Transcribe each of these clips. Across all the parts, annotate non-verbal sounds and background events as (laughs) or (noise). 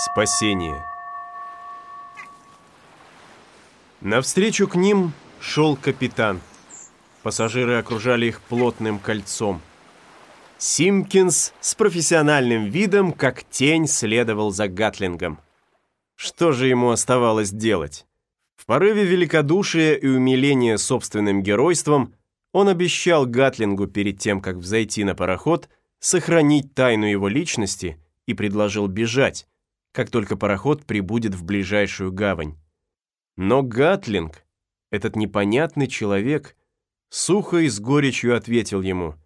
Спасение. Навстречу к ним шел капитан. Пассажиры окружали их плотным кольцом. Симкинс с профессиональным видом, как тень, следовал за Гатлингом. Что же ему оставалось делать? В порыве великодушия и умиления собственным геройством он обещал Гатлингу перед тем, как взойти на пароход, сохранить тайну его личности и предложил бежать, как только пароход прибудет в ближайшую гавань. Но Гатлинг, этот непонятный человек, сухо и с горечью ответил ему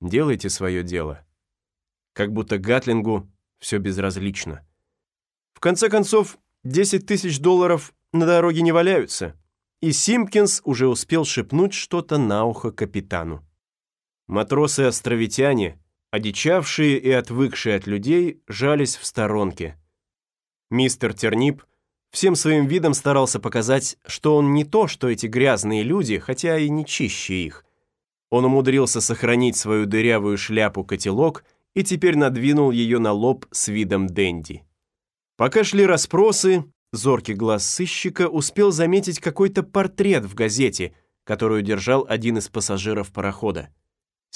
«Делайте свое дело». Как будто Гатлингу все безразлично. В конце концов, 10 тысяч долларов на дороге не валяются, и Симпкинс уже успел шепнуть что-то на ухо капитану. Матросы-островитяне Одичавшие и отвыкшие от людей жались в сторонке. Мистер Тернип всем своим видом старался показать, что он не то, что эти грязные люди, хотя и не чище их. Он умудрился сохранить свою дырявую шляпу-котелок и теперь надвинул ее на лоб с видом денди. Пока шли расспросы, зоркий глаз сыщика успел заметить какой-то портрет в газете, которую держал один из пассажиров парохода.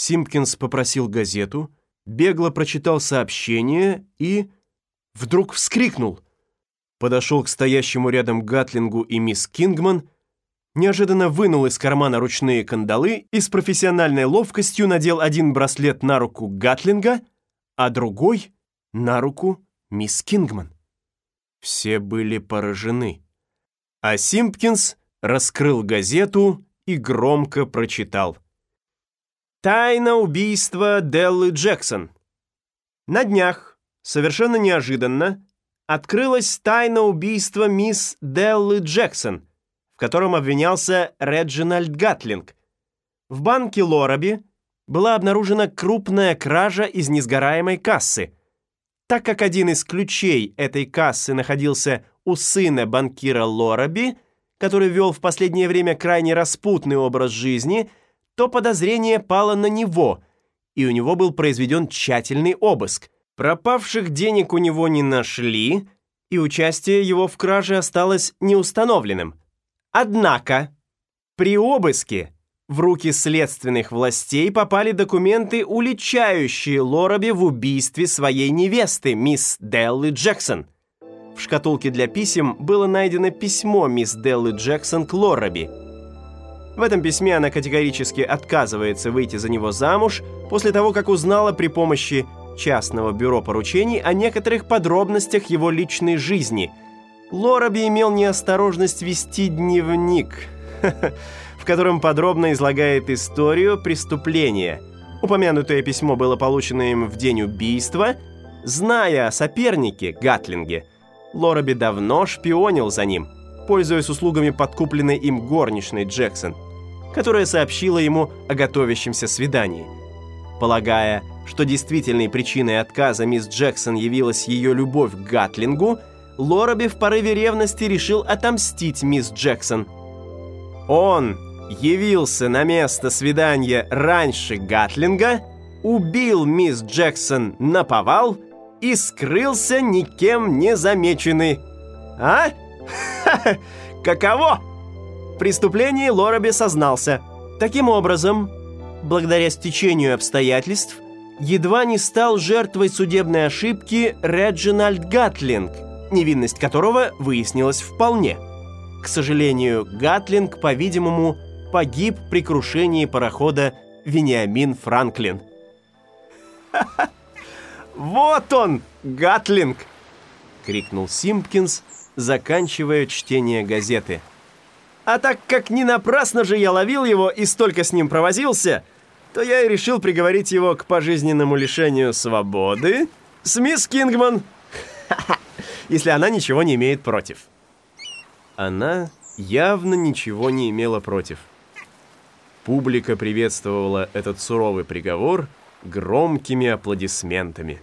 Симпкинс попросил газету, бегло прочитал сообщение и... вдруг вскрикнул. Подошел к стоящему рядом Гатлингу и мисс Кингман, неожиданно вынул из кармана ручные кандалы и с профессиональной ловкостью надел один браслет на руку Гатлинга, а другой — на руку мисс Кингман. Все были поражены. А Симпкинс раскрыл газету и громко прочитал — Тайна убийства Деллы Джексон. На днях, совершенно неожиданно, открылась тайна убийства мисс Деллы Джексон, в котором обвинялся Реджинальд Гатлинг. В банке Лораби была обнаружена крупная кража из несгораемой кассы. Так как один из ключей этой кассы находился у сына банкира Лораби, который вел в последнее время крайне распутный образ жизни – то подозрение пало на него, и у него был произведен тщательный обыск. Пропавших денег у него не нашли, и участие его в краже осталось неустановленным. Однако, при обыске в руки следственных властей попали документы, уличающие Лораби в убийстве своей невесты, мисс Деллы Джексон. В шкатулке для писем было найдено письмо мисс Деллы Джексон к Лораби – в этом письме она категорически отказывается выйти за него замуж после того, как узнала при помощи частного бюро поручений о некоторых подробностях его личной жизни. Лораби имел неосторожность вести дневник, (laughs) в котором подробно излагает историю преступления. Упомянутое письмо было получено им в день убийства. Зная о сопернике, Гатлинге, Лораби давно шпионил за ним, пользуясь услугами подкупленной им горничной Джексон – которая сообщила ему о готовящемся свидании. Полагая, что действительной причиной отказа мисс Джексон явилась ее любовь к Гатлингу, Лораби в порыве ревности решил отомстить мисс Джексон. Он явился на место свидания раньше Гатлинга, убил мисс Джексон на повал и скрылся никем не замеченный. А? (laughs) Каково? Преступлении Лораби сознался. Таким образом, благодаря стечению обстоятельств, едва не стал жертвой судебной ошибки Реджинальд Гатлинг, невинность которого выяснилась вполне. К сожалению, Гатлинг, по-видимому, погиб при крушении парохода Вениамин Франклин. (laughs) «Вот он, Гатлинг!» — крикнул Симпкинс, заканчивая чтение газеты. А так как не напрасно же я ловил его и столько с ним провозился, то я и решил приговорить его к пожизненному лишению свободы с мисс Кингман, (laughs) если она ничего не имеет против. Она явно ничего не имела против. Публика приветствовала этот суровый приговор громкими аплодисментами.